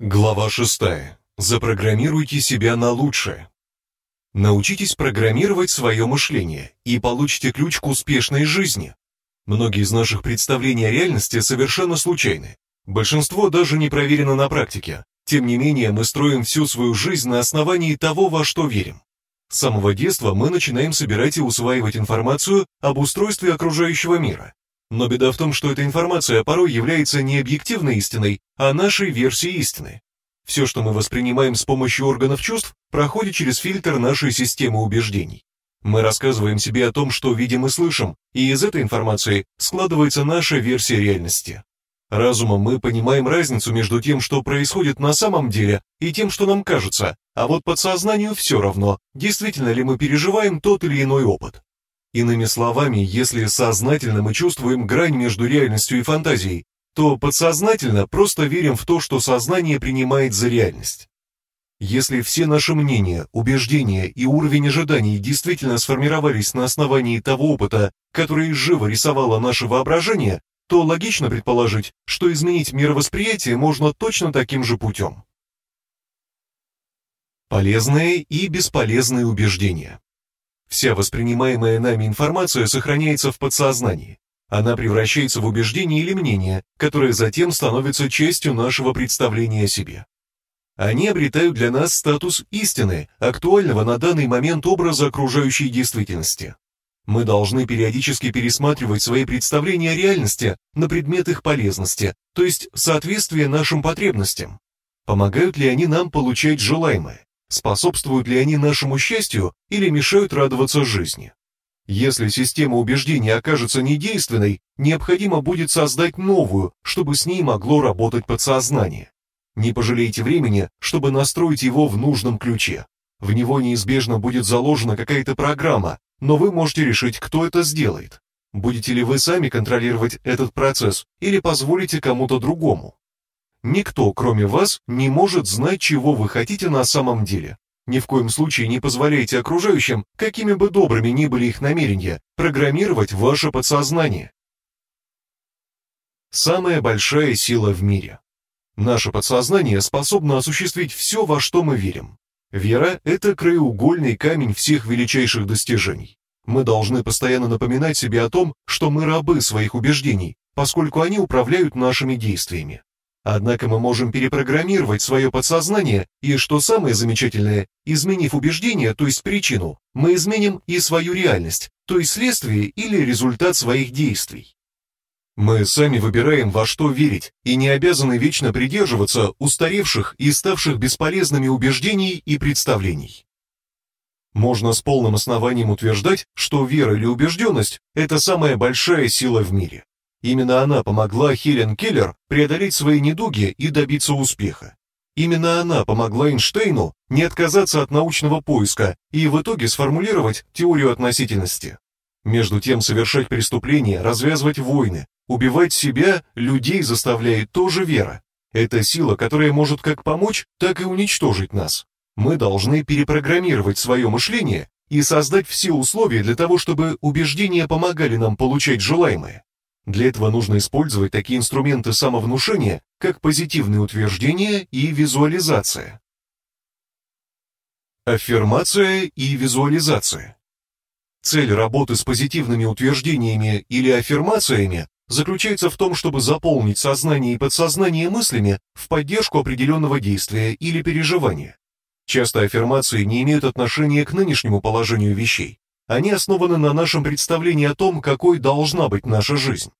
Глава 6. Запрограммируйте себя на лучшее. Научитесь программировать свое мышление и получите ключ к успешной жизни. Многие из наших представлений о реальности совершенно случайны. Большинство даже не проверено на практике. Тем не менее, мы строим всю свою жизнь на основании того, во что верим. С самого детства мы начинаем собирать и усваивать информацию об устройстве окружающего мира. Но беда в том, что эта информация порой является не объективной истиной, а нашей версией истины. Все, что мы воспринимаем с помощью органов чувств, проходит через фильтр нашей системы убеждений. Мы рассказываем себе о том, что видим и слышим, и из этой информации складывается наша версия реальности. Разумом мы понимаем разницу между тем, что происходит на самом деле, и тем, что нам кажется, а вот подсознанию все равно, действительно ли мы переживаем тот или иной опыт. Иными словами, если сознательно мы чувствуем грань между реальностью и фантазией, то подсознательно просто верим в то, что сознание принимает за реальность. Если все наши мнения, убеждения и уровень ожиданий действительно сформировались на основании того опыта, который живо рисовало наше воображение, то логично предположить, что изменить мировосприятие можно точно таким же путем. Полезные и бесполезные убеждения. Вся воспринимаемая нами информация сохраняется в подсознании. Она превращается в убеждение или мнение, которое затем становится частью нашего представления о себе. Они обретают для нас статус истины, актуального на данный момент образа окружающей действительности. Мы должны периодически пересматривать свои представления о реальности на предмет их полезности, то есть соответствия нашим потребностям. Помогают ли они нам получать желаемое? Способствуют ли они нашему счастью или мешают радоваться жизни? Если система убеждений окажется недейственной, необходимо будет создать новую, чтобы с ней могло работать подсознание. Не пожалейте времени, чтобы настроить его в нужном ключе. В него неизбежно будет заложена какая-то программа, но вы можете решить, кто это сделает. Будете ли вы сами контролировать этот процесс или позволите кому-то другому? Никто, кроме вас, не может знать, чего вы хотите на самом деле. Ни в коем случае не позволяйте окружающим, какими бы добрыми ни были их намерения, программировать ваше подсознание. Самая большая сила в мире. Наше подсознание способно осуществить все, во что мы верим. Вера – это краеугольный камень всех величайших достижений. Мы должны постоянно напоминать себе о том, что мы рабы своих убеждений, поскольку они управляют нашими действиями. Однако мы можем перепрограммировать свое подсознание, и что самое замечательное, изменив убеждение, то есть причину, мы изменим и свою реальность, то есть следствие или результат своих действий. Мы сами выбираем, во что верить, и не обязаны вечно придерживаться устаревших и ставших бесполезными убеждений и представлений. Можно с полным основанием утверждать, что вера или убежденность – это самая большая сила в мире. Именно она помогла Хелен Келлер преодолеть свои недуги и добиться успеха. Именно она помогла Эйнштейну не отказаться от научного поиска и в итоге сформулировать теорию относительности. Между тем, совершать преступления, развязывать войны, убивать себя, людей заставляет тоже вера. Это сила, которая может как помочь, так и уничтожить нас. Мы должны перепрограммировать свое мышление и создать все условия для того, чтобы убеждения помогали нам получать желаемое. Для этого нужно использовать такие инструменты самовнушения, как позитивные утверждения и визуализация. Аффирмация и визуализация. Цель работы с позитивными утверждениями или аффирмациями заключается в том, чтобы заполнить сознание и подсознание мыслями в поддержку определенного действия или переживания. Часто аффирмации не имеют отношения к нынешнему положению вещей. Они основаны на нашем представлении о том, какой должна быть наша жизнь.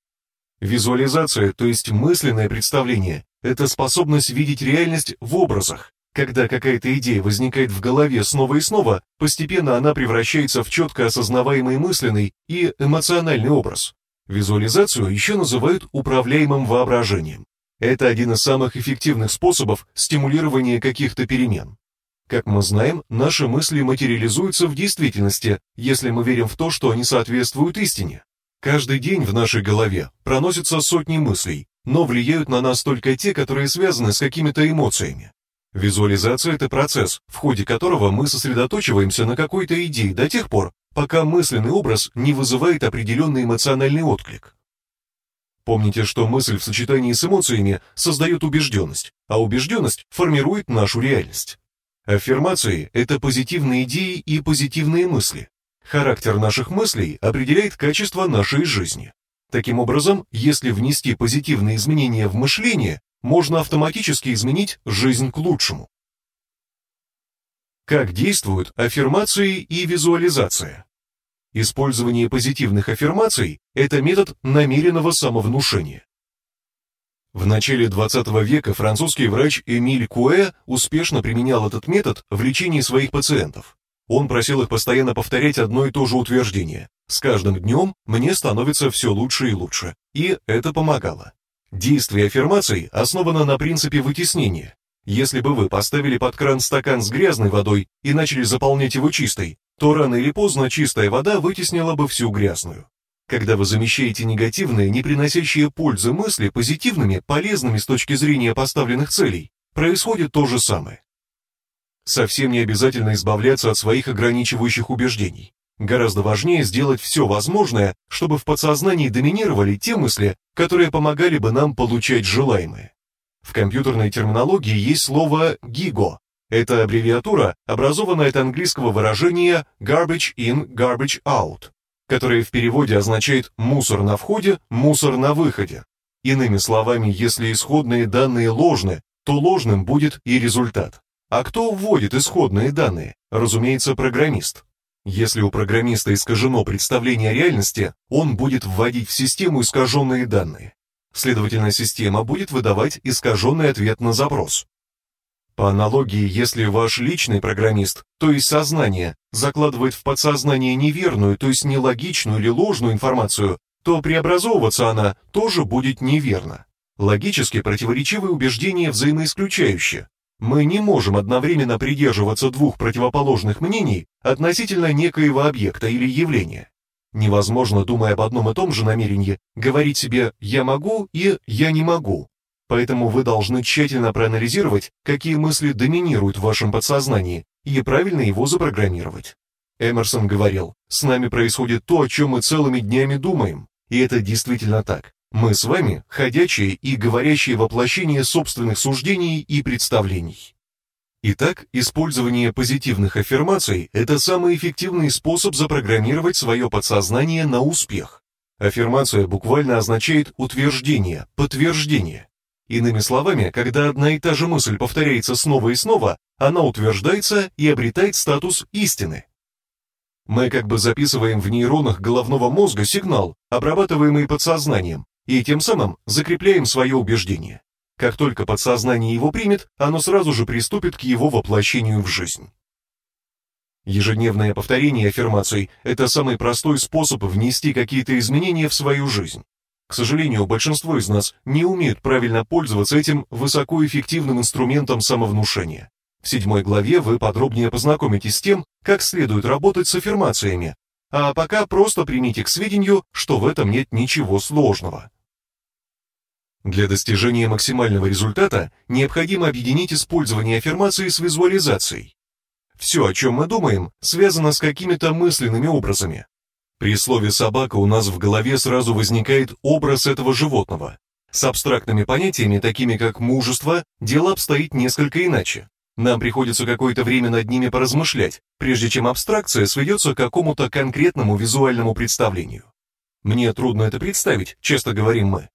Визуализация, то есть мысленное представление, это способность видеть реальность в образах. Когда какая-то идея возникает в голове снова и снова, постепенно она превращается в четко осознаваемый мысленный и эмоциональный образ. Визуализацию еще называют управляемым воображением. Это один из самых эффективных способов стимулирования каких-то перемен. Как мы знаем, наши мысли материализуются в действительности, если мы верим в то, что они соответствуют истине. Каждый день в нашей голове проносятся сотни мыслей, но влияют на нас только те, которые связаны с какими-то эмоциями. Визуализация – это процесс, в ходе которого мы сосредоточиваемся на какой-то идее до тех пор, пока мысленный образ не вызывает определенный эмоциональный отклик. Помните, что мысль в сочетании с эмоциями создает убежденность, а убежденность формирует нашу реальность. Аффирмации – это позитивные идеи и позитивные мысли. Характер наших мыслей определяет качество нашей жизни. Таким образом, если внести позитивные изменения в мышление, можно автоматически изменить жизнь к лучшему. Как действуют аффирмации и визуализация? Использование позитивных аффирмаций – это метод намеренного самовнушения. В начале 20 века французский врач Эмиль Куэ успешно применял этот метод в лечении своих пациентов. Он просил их постоянно повторять одно и то же утверждение. С каждым днем мне становится все лучше и лучше. И это помогало. Действие аффирмаций основано на принципе вытеснения. Если бы вы поставили под кран стакан с грязной водой и начали заполнять его чистой, то рано или поздно чистая вода вытеснила бы всю грязную. Когда вы замещаете негативные, не приносящие пользы мысли позитивными, полезными с точки зрения поставленных целей, происходит то же самое. Совсем не обязательно избавляться от своих ограничивающих убеждений. Гораздо важнее сделать все возможное, чтобы в подсознании доминировали те мысли, которые помогали бы нам получать желаемое. В компьютерной терминологии есть слово «гиго». Это аббревиатура, образованная от английского выражения «garbage in, garbage out», которое в переводе означает «мусор на входе, мусор на выходе». Иными словами, если исходные данные ложны, то ложным будет и результат. А кто вводит исходные данные? Разумеется, программист. Если у программиста искажено представление о реальности, он будет вводить в систему искаженные данные. Следовательно, система будет выдавать искаженный ответ на запрос. По аналогии, если ваш личный программист, то есть сознание, закладывает в подсознание неверную, то есть нелогичную или ложную информацию, то преобразовываться она тоже будет неверно. Логически противоречивые убеждения взаимоисключающие. Мы не можем одновременно придерживаться двух противоположных мнений относительно некоего объекта или явления. Невозможно, думая об одном и том же намерении, говорить себе «я могу» и «я не могу». Поэтому вы должны тщательно проанализировать, какие мысли доминируют в вашем подсознании, и правильно его запрограммировать. Эмерсон говорил, с нами происходит то, о чем мы целыми днями думаем, и это действительно так. Мы с вами ходячие и говорящие воплощение собственных суждений и представлений. Итак, использование позитивных аффирмаций – это самый эффективный способ запрограммировать свое подсознание на успех. Аффирмация буквально означает утверждение, подтверждение. Иными словами, когда одна и та же мысль повторяется снова и снова, она утверждается и обретает статус истины. Мы как бы записываем в нейронах головного мозга сигнал, обрабатываемый подсознанием, и тем самым закрепляем свое убеждение. Как только подсознание его примет, оно сразу же приступит к его воплощению в жизнь. Ежедневное повторение аффирмаций – это самый простой способ внести какие-то изменения в свою жизнь. К сожалению, большинство из нас не умеют правильно пользоваться этим высокоэффективным инструментом самовнушения. В седьмой главе вы подробнее познакомитесь с тем, как следует работать с аффирмациями, а пока просто примите к сведению, что в этом нет ничего сложного. Для достижения максимального результата необходимо объединить использование аффирмации с визуализацией. Все, о чем мы думаем, связано с какими-то мысленными образами. При слове «собака» у нас в голове сразу возникает образ этого животного. С абстрактными понятиями, такими как мужество, дело обстоит несколько иначе. Нам приходится какое-то время над ними поразмышлять, прежде чем абстракция сведется к какому-то конкретному визуальному представлению. Мне трудно это представить, часто говорим мы.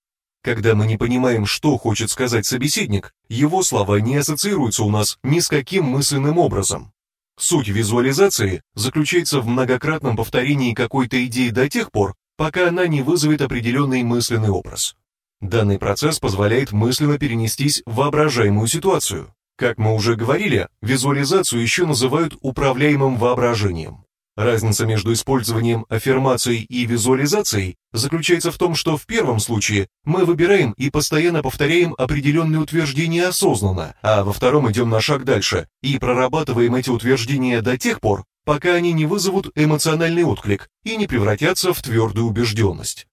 Когда мы не понимаем, что хочет сказать собеседник, его слова не ассоциируются у нас ни с каким мысленным образом. Суть визуализации заключается в многократном повторении какой-то идеи до тех пор, пока она не вызовет определенный мысленный образ. Данный процесс позволяет мысленно перенестись в воображаемую ситуацию. Как мы уже говорили, визуализацию еще называют управляемым воображением. Разница между использованием аффирмаций и визуализацией заключается в том, что в первом случае мы выбираем и постоянно повторяем определенные утверждения осознанно, а во втором идем на шаг дальше и прорабатываем эти утверждения до тех пор, пока они не вызовут эмоциональный отклик и не превратятся в твердую убежденность.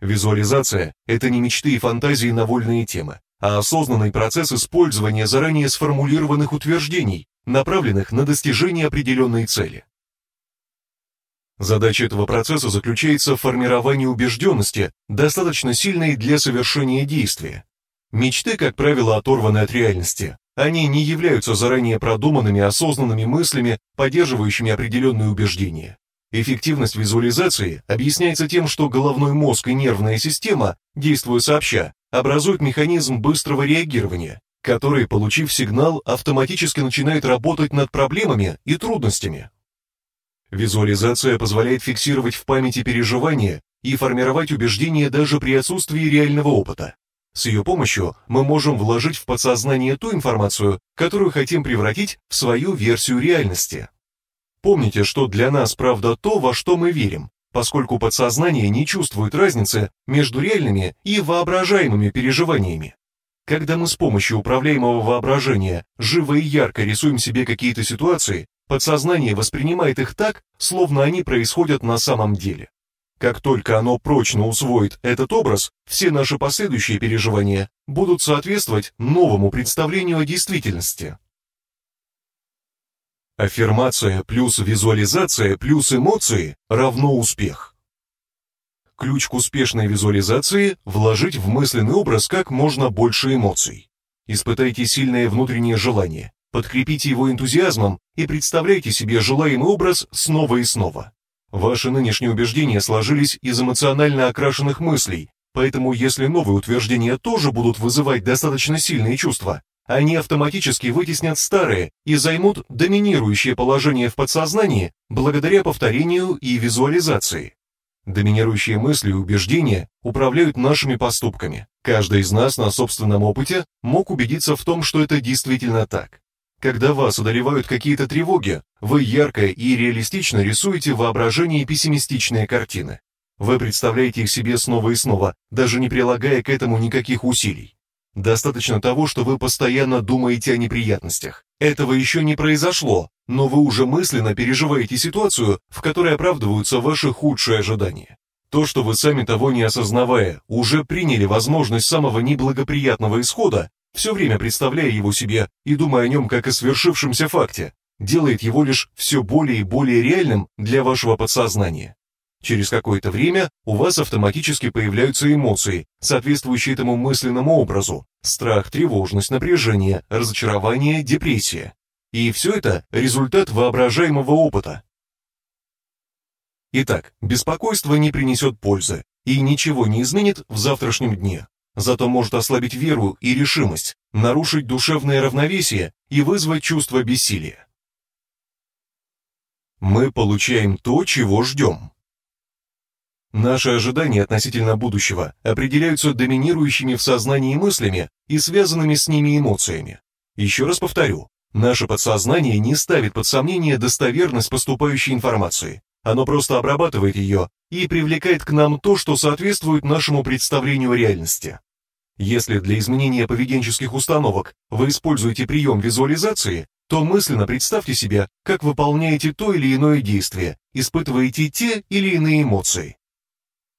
Визуализация – это не мечты и фантазии на вольные темы, а осознанный процесс использования заранее сформулированных утверждений, направленных на достижение определенной цели. Задача этого процесса заключается в формировании убежденности, достаточно сильной для совершения действия. Мечты, как правило, оторваны от реальности. Они не являются заранее продуманными осознанными мыслями, поддерживающими определенные убеждения. Эффективность визуализации объясняется тем, что головной мозг и нервная система, действуя сообща, образуют механизм быстрого реагирования, который, получив сигнал, автоматически начинает работать над проблемами и трудностями. Визуализация позволяет фиксировать в памяти переживания и формировать убеждения даже при отсутствии реального опыта. С ее помощью мы можем вложить в подсознание ту информацию, которую хотим превратить в свою версию реальности. Помните, что для нас правда то, во что мы верим, поскольку подсознание не чувствует разницы между реальными и воображаемыми переживаниями. Когда мы с помощью управляемого воображения живо и ярко рисуем себе какие-то ситуации, подсознание воспринимает их так, словно они происходят на самом деле. Как только оно прочно усвоит этот образ, все наши последующие переживания будут соответствовать новому представлению о действительности. Аффирмация плюс визуализация плюс эмоции равно успех. Ключ к успешной визуализации – вложить в мысленный образ как можно больше эмоций. Испытайте сильное внутреннее желание, подкрепите его энтузиазмом и представляйте себе желаемый образ снова и снова. Ваши нынешние убеждения сложились из эмоционально окрашенных мыслей, поэтому если новые утверждения тоже будут вызывать достаточно сильные чувства, они автоматически вытеснят старые и займут доминирующее положение в подсознании благодаря повторению и визуализации. Доминирующие мысли и убеждения управляют нашими поступками. Каждый из нас на собственном опыте мог убедиться в том, что это действительно так. Когда вас одолевают какие-то тревоги, вы ярко и реалистично рисуете в воображении пессимистичные картины. Вы представляете их себе снова и снова, даже не прилагая к этому никаких усилий. Достаточно того, что вы постоянно думаете о неприятностях. Этого еще не произошло, но вы уже мысленно переживаете ситуацию, в которой оправдываются ваши худшие ожидания. То, что вы сами того не осознавая, уже приняли возможность самого неблагоприятного исхода, все время представляя его себе и думая о нем как о свершившемся факте, делает его лишь все более и более реальным для вашего подсознания. Через какое-то время у вас автоматически появляются эмоции, соответствующие этому мысленному образу. Страх, тревожность, напряжение, разочарование, депрессия. И все это результат воображаемого опыта. Итак, беспокойство не принесет пользы и ничего не изменит в завтрашнем дне зато может ослабить веру и решимость, нарушить душевное равновесие и вызвать чувство бессилия. Мы получаем то, чего ждем. Наши ожидания относительно будущего определяются доминирующими в сознании мыслями и связанными с ними эмоциями. Еще раз повторю, наше подсознание не ставит под сомнение достоверность поступающей информации. Оно просто обрабатывает ее и привлекает к нам то, что соответствует нашему представлению реальности. Если для изменения поведенческих установок вы используете прием визуализации, то мысленно представьте себе, как выполняете то или иное действие, испытываете те или иные эмоции.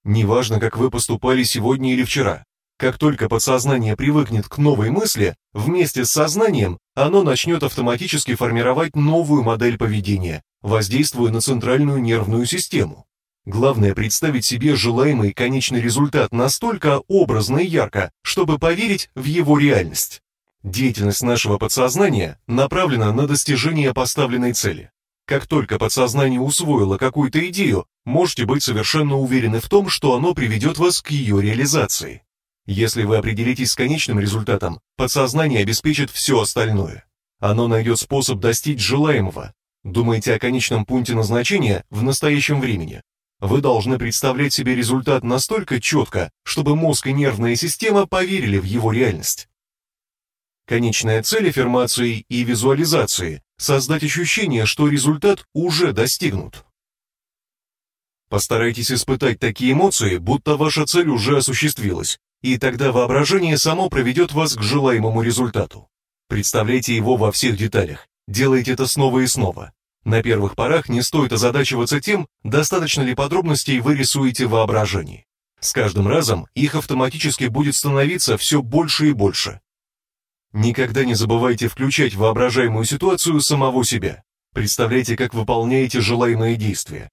Неважно, как вы поступали сегодня или вчера. Как только подсознание привыкнет к новой мысли, вместе с сознанием оно начнет автоматически формировать новую модель поведения, воздействуя на центральную нервную систему. Главное представить себе желаемый конечный результат настолько образно и ярко, чтобы поверить в его реальность. Деятельность нашего подсознания направлена на достижение поставленной цели. Как только подсознание усвоило какую-то идею, можете быть совершенно уверены в том, что оно приведет вас к ее реализации. Если вы определитесь с конечным результатом, подсознание обеспечит все остальное. Оно найдет способ достичь желаемого. Думайте о конечном пункте назначения в настоящем времени, вы должны представлять себе результат настолько четко, чтобы мозг и нервная система поверили в его реальность. Конечная цель аффирмации и визуализации – создать ощущение, что результат уже достигнут. Постарайтесь испытать такие эмоции, будто ваша цель уже осуществилась, и тогда воображение само проведет вас к желаемому результату. Представляйте его во всех деталях, делайте это снова и снова. На первых порах не стоит озадачиваться тем, достаточно ли подробностей вы рисуете в воображении. С каждым разом их автоматически будет становиться все больше и больше. Никогда не забывайте включать воображаемую ситуацию самого себя. Представляйте, как выполняете желаемые действия.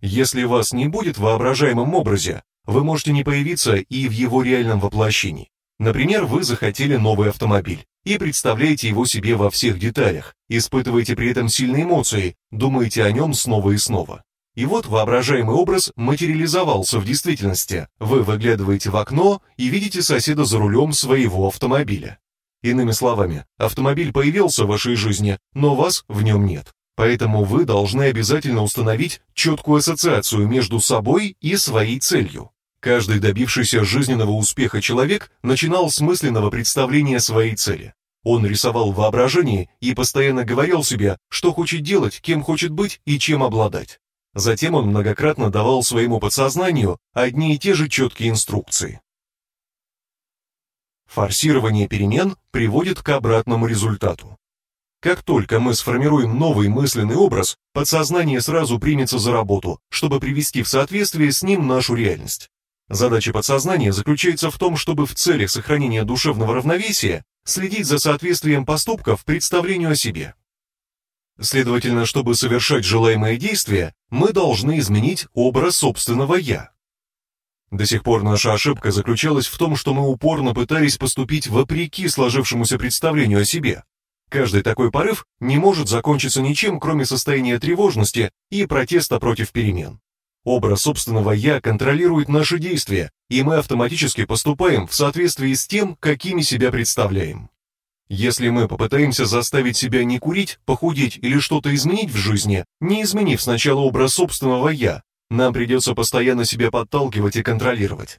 Если вас не будет в воображаемом образе, вы можете не появиться и в его реальном воплощении. Например, вы захотели новый автомобиль и представляете его себе во всех деталях, испытываете при этом сильные эмоции, думаете о нем снова и снова. И вот воображаемый образ материализовался в действительности. Вы выглядываете в окно и видите соседа за рулем своего автомобиля. Иными словами, автомобиль появился в вашей жизни, но вас в нем нет. Поэтому вы должны обязательно установить четкую ассоциацию между собой и своей целью. Каждый добившийся жизненного успеха человек начинал с мысленного представления своей цели. Он рисовал воображение и постоянно говорил себе, что хочет делать, кем хочет быть и чем обладать. Затем он многократно давал своему подсознанию одни и те же четкие инструкции. Форсирование перемен приводит к обратному результату. Как только мы сформируем новый мысленный образ, подсознание сразу примется за работу, чтобы привести в соответствие с ним нашу реальность. Задача подсознания заключается в том, чтобы в целях сохранения душевного равновесия следить за соответствием поступков представлению о себе. Следовательно, чтобы совершать желаемые действия, мы должны изменить образ собственного «я». До сих пор наша ошибка заключалась в том, что мы упорно пытались поступить вопреки сложившемуся представлению о себе. Каждый такой порыв не может закончиться ничем, кроме состояния тревожности и протеста против перемен. Образ собственного «я» контролирует наши действия, и мы автоматически поступаем в соответствии с тем, какими себя представляем. Если мы попытаемся заставить себя не курить, похудеть или что-то изменить в жизни, не изменив сначала образ собственного «я», нам придется постоянно себя подталкивать и контролировать.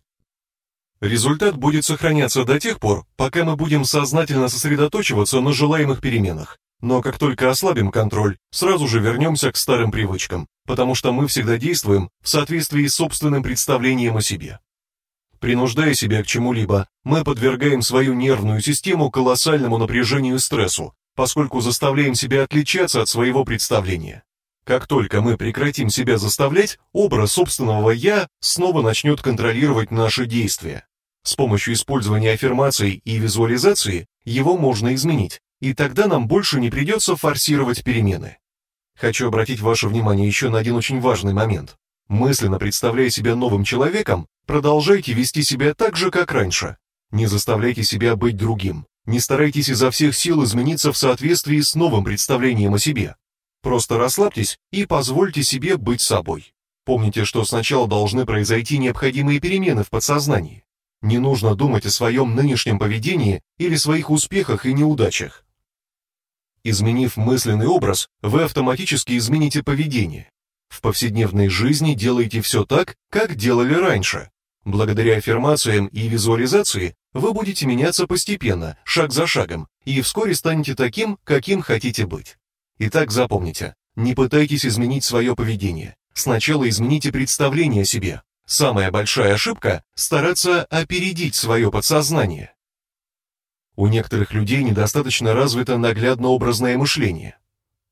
Результат будет сохраняться до тех пор, пока мы будем сознательно сосредоточиваться на желаемых переменах, но как только ослабим контроль, сразу же вернемся к старым привычкам, потому что мы всегда действуем в соответствии с собственным представлением о себе. Принуждая себя к чему-либо, мы подвергаем свою нервную систему колоссальному напряжению и стрессу, поскольку заставляем себя отличаться от своего представления. Как только мы прекратим себя заставлять, образ собственного «я» снова начнет контролировать наши действия. С помощью использования аффирмаций и визуализации его можно изменить, и тогда нам больше не придется форсировать перемены. Хочу обратить ваше внимание еще на один очень важный момент. Мысленно представляя себя новым человеком, продолжайте вести себя так же, как раньше. Не заставляйте себя быть другим. Не старайтесь изо всех сил измениться в соответствии с новым представлением о себе. Просто расслабьтесь и позвольте себе быть собой. Помните, что сначала должны произойти необходимые перемены в подсознании. Не нужно думать о своем нынешнем поведении или своих успехах и неудачах. Изменив мысленный образ, вы автоматически измените поведение. В повседневной жизни делайте все так, как делали раньше. Благодаря аффирмациям и визуализации вы будете меняться постепенно, шаг за шагом, и вскоре станете таким, каким хотите быть. Итак, запомните, не пытайтесь изменить свое поведение. Сначала измените представление о себе. Самая большая ошибка – стараться опередить свое подсознание. У некоторых людей недостаточно развито наглядно-образное мышление.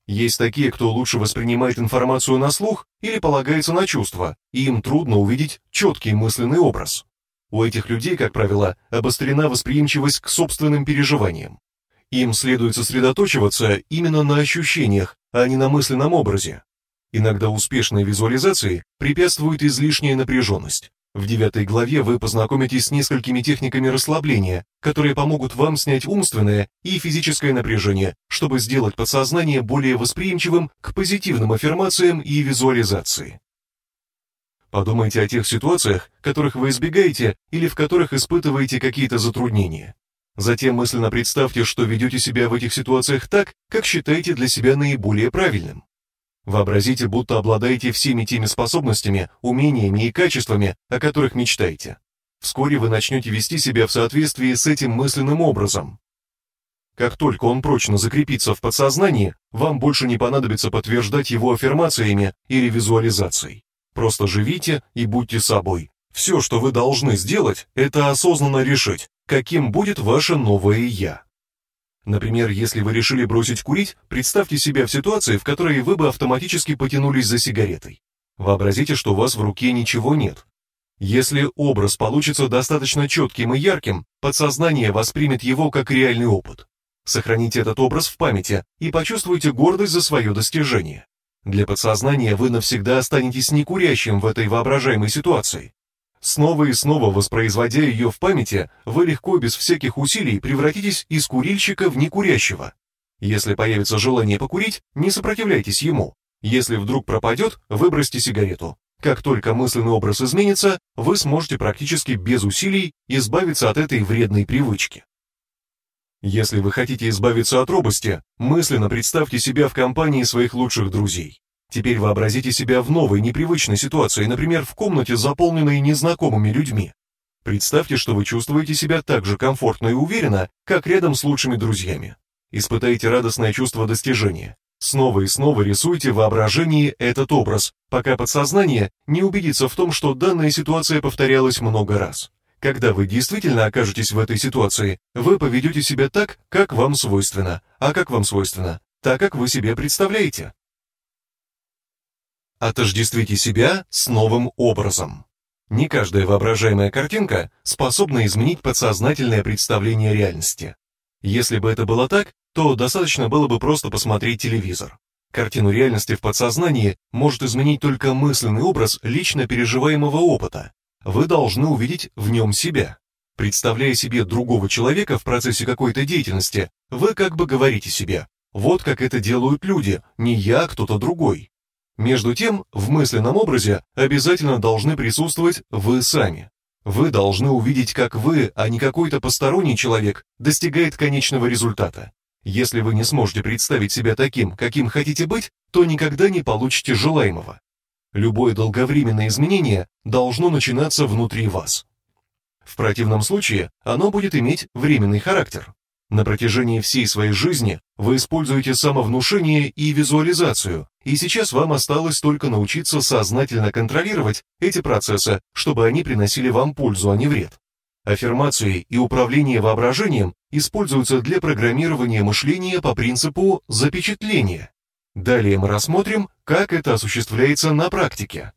Есть такие, кто лучше воспринимает информацию на слух или полагается на чувства, и им трудно увидеть четкий мысленный образ. У этих людей, как правило, обострена восприимчивость к собственным переживаниям. Им следует сосредоточиваться именно на ощущениях, а не на мысленном образе. Иногда успешной визуализации препятствует излишняя напряженность. В девятой главе вы познакомитесь с несколькими техниками расслабления, которые помогут вам снять умственное и физическое напряжение, чтобы сделать подсознание более восприимчивым к позитивным аффирмациям и визуализации. Подумайте о тех ситуациях, которых вы избегаете или в которых испытываете какие-то затруднения. Затем мысленно представьте, что ведете себя в этих ситуациях так, как считаете для себя наиболее правильным. Вообразите, будто обладаете всеми теми способностями, умениями и качествами, о которых мечтаете. Вскоре вы начнете вести себя в соответствии с этим мысленным образом. Как только он прочно закрепится в подсознании, вам больше не понадобится подтверждать его аффирмациями или визуализацией. Просто живите и будьте собой. Все, что вы должны сделать, это осознанно решить, каким будет ваше новое «я». Например, если вы решили бросить курить, представьте себя в ситуации, в которой вы бы автоматически потянулись за сигаретой. Вообразите, что у вас в руке ничего нет. Если образ получится достаточно четким и ярким, подсознание воспримет его как реальный опыт. Сохраните этот образ в памяти и почувствуйте гордость за свое достижение. Для подсознания вы навсегда останетесь некурящим в этой воображаемой ситуации. Снова и снова воспроизводя ее в памяти, вы легко без всяких усилий превратитесь из курильщика в некурящего. Если появится желание покурить, не сопротивляйтесь ему. Если вдруг пропадет, выбросьте сигарету. Как только мысленный образ изменится, вы сможете практически без усилий избавиться от этой вредной привычки. Если вы хотите избавиться от робости, мысленно представьте себя в компании своих лучших друзей. Теперь вообразите себя в новой, непривычной ситуации, например, в комнате, заполненной незнакомыми людьми. Представьте, что вы чувствуете себя так же комфортно и уверенно, как рядом с лучшими друзьями. Испытайте радостное чувство достижения. Снова и снова рисуйте в воображении этот образ, пока подсознание не убедится в том, что данная ситуация повторялась много раз. Когда вы действительно окажетесь в этой ситуации, вы поведете себя так, как вам свойственно. А как вам свойственно? Так, как вы себе представляете. Отождествите себя с новым образом. Не каждая воображаемая картинка способна изменить подсознательное представление реальности. Если бы это было так, то достаточно было бы просто посмотреть телевизор. Картину реальности в подсознании может изменить только мысленный образ лично переживаемого опыта, вы должны увидеть в нем себя. Представляя себе другого человека в процессе какой-то деятельности, вы как бы говорите себе «вот как это делают люди, не я, а кто-то другой». Между тем, в мысленном образе обязательно должны присутствовать вы сами. Вы должны увидеть, как вы, а не какой-то посторонний человек, достигает конечного результата. Если вы не сможете представить себя таким, каким хотите быть, то никогда не получите желаемого. Любое долговременное изменение должно начинаться внутри вас. В противном случае оно будет иметь временный характер. На протяжении всей своей жизни вы используете самовнушение и визуализацию, и сейчас вам осталось только научиться сознательно контролировать эти процессы, чтобы они приносили вам пользу, а не вред. Аффирмации и управление воображением используются для программирования мышления по принципу запечатления. Далее мы рассмотрим, как это осуществляется на практике.